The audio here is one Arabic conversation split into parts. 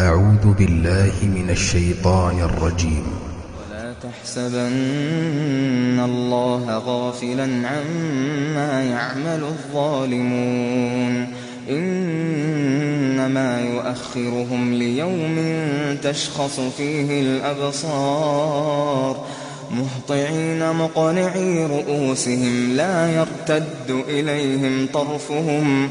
أعوذ بالله من الشيطان الرجيم. ولا تحسبن الله غافلا عما يعمل الظالمون. إنما يؤخرهم ليوم تشخص فيه الأبصار. مهطعين مقنعي رؤوسهم لا يرتد إليهم طرفهم.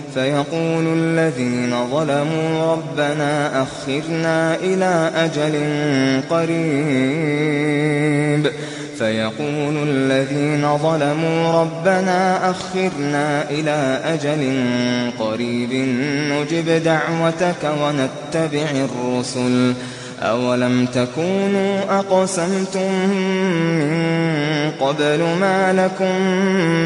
فيقول الذين ظلموا ربنا أخرنا إلى أجل قريب. فيقول الذين ظلموا ربنا أخرنا إلى أجل قريب. نجب دعوتك ونتبع الرسل. أولم تكونوا أقسمتم من قبل ما لكم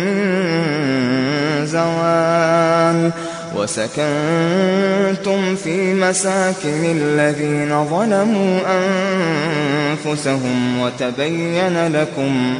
من زوال وسكنتم في مساكن الذين ظلموا أنفسهم وتبين لكم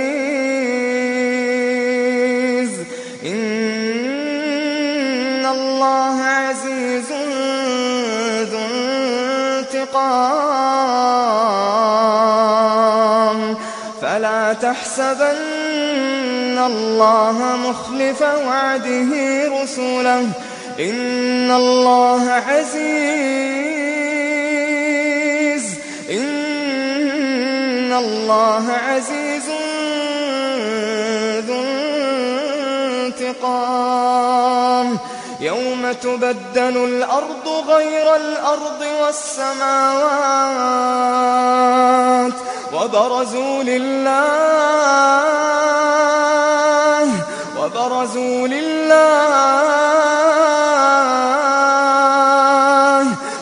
انتقام فلا تحسبن الله مخلف وعده رسله. إن الله عزيز. إن الله عزيز ذو انتقام. يوم تبدل الأرض غير الأرض والسماوات وبرزوا لله وبرزوا لله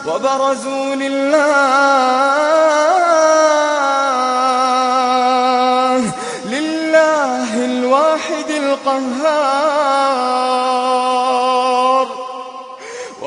وبرزوا لله لله الواحد القهار.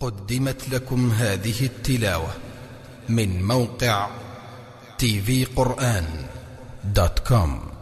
قدمت لكم هذه التلاوة من موقع tvقرآن دوت كوم